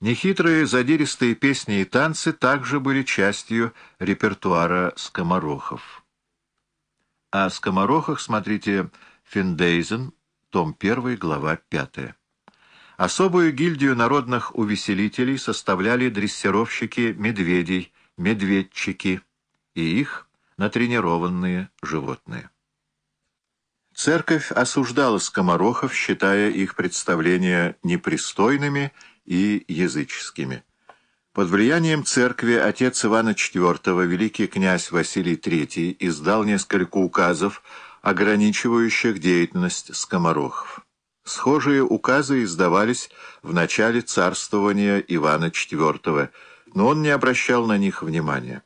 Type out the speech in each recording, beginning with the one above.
Нехитрые задиристые песни и танцы также были частью репертуара скоморохов. О скоморохах смотрите Финдейзен, том 1, глава 5. Особую гильдию народных увеселителей составляли дрессировщики медведей, медведчики и их натренированные животные. Церковь осуждала скоморохов, считая их представления непристойными и языческими. Под влиянием церкви отец Ивана IV, великий князь Василий III, издал несколько указов, ограничивающих деятельность скоморохов. Схожие указы издавались в начале царствования Ивана IV, но он не обращал на них внимания.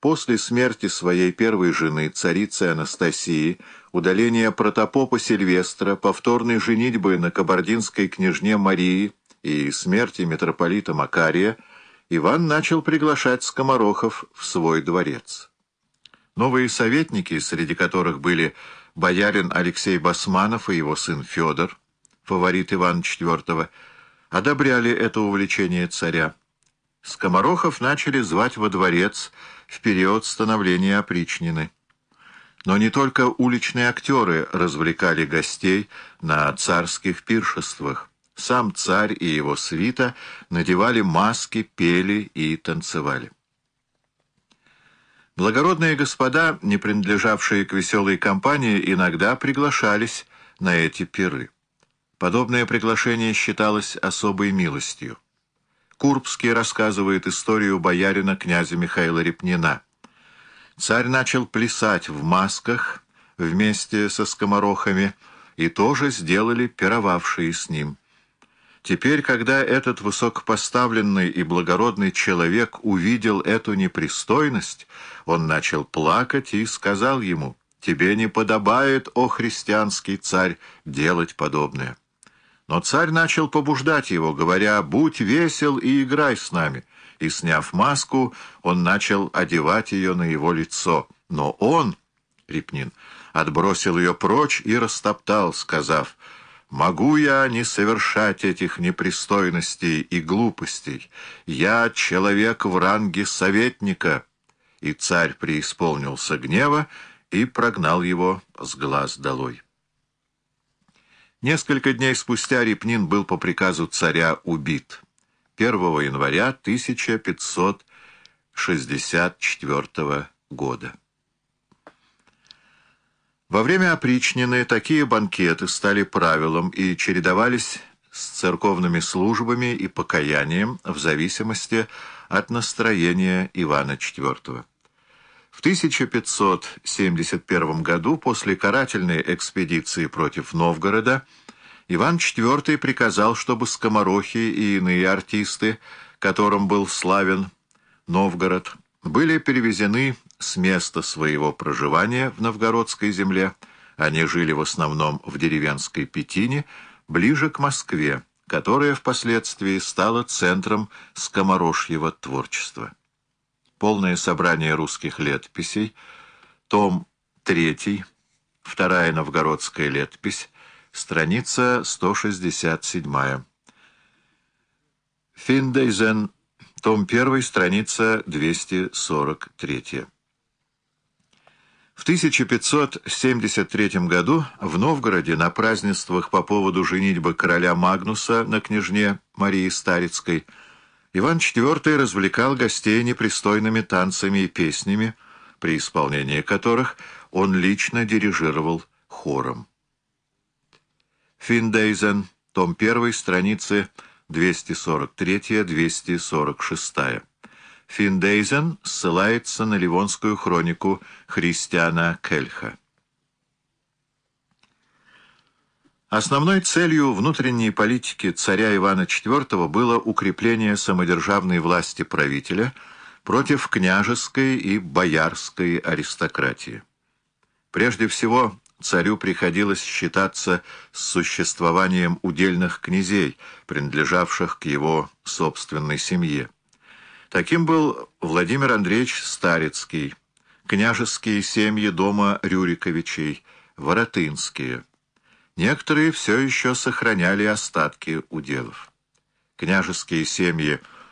После смерти своей первой жены, царицы Анастасии, удаления протопопа Сильвестра, повторной женитьбы на кабардинской княжне Марии, и смерти митрополита Макария Иван начал приглашать скоморохов в свой дворец. Новые советники, среди которых были боярин Алексей Басманов и его сын Федор, фаворит Ивана IV, одобряли это увлечение царя. Скоморохов начали звать во дворец в период становления опричнины. Но не только уличные актеры развлекали гостей на царских пиршествах. Сам царь и его свита надевали маски, пели и танцевали. Благородные господа, не принадлежавшие к веселой компании, иногда приглашались на эти пиры. Подобное приглашение считалось особой милостью. Курбский рассказывает историю боярина князя Михаила Репнина. Царь начал плясать в масках вместе со скоморохами, и тоже сделали пировавшие с ним. Теперь, когда этот высокопоставленный и благородный человек увидел эту непристойность, он начал плакать и сказал ему, «Тебе не подобает, о христианский царь, делать подобное». Но царь начал побуждать его, говоря, «Будь весел и играй с нами». И, сняв маску, он начал одевать ее на его лицо. Но он, Репнин, отбросил ее прочь и растоптал, сказав, Могу я не совершать этих непристойностей и глупостей? Я человек в ранге советника. И царь преисполнился гнева и прогнал его с глаз долой. Несколько дней спустя Репнин был по приказу царя убит. 1 января 1564 года. Во время опричнины такие банкеты стали правилом и чередовались с церковными службами и покаянием в зависимости от настроения Ивана IV. В 1571 году, после карательной экспедиции против Новгорода, Иван IV приказал, чтобы скоморохи и иные артисты, которым был славен Новгород, были перевезены с места своего проживания в новгородской земле, они жили в основном в деревенской Петине, ближе к Москве, которая впоследствии стала центром скоморожьего творчества. Полное собрание русских летописей, том 3, вторая новгородская летопись, страница 167. Финдейзен, том 1, страница 243. В 1573 году в Новгороде на празднествах по поводу женитьбы короля Магнуса на княжне Марии Старицкой Иван IV развлекал гостей непристойными танцами и песнями, при исполнении которых он лично дирижировал хором. Финдейзен, том 1, страницы 243-246. Финдейзен ссылается на Ливонскую хронику Христиана Кельха. Основной целью внутренней политики царя Ивана IV было укрепление самодержавной власти правителя против княжеской и боярской аристократии. Прежде всего, царю приходилось считаться с существованием удельных князей, принадлежавших к его собственной семье. Таким был Владимир Андреевич Старицкий, княжеские семьи дома Рюриковичей, Воротынские. Некоторые все еще сохраняли остатки уделов. княжеские семьи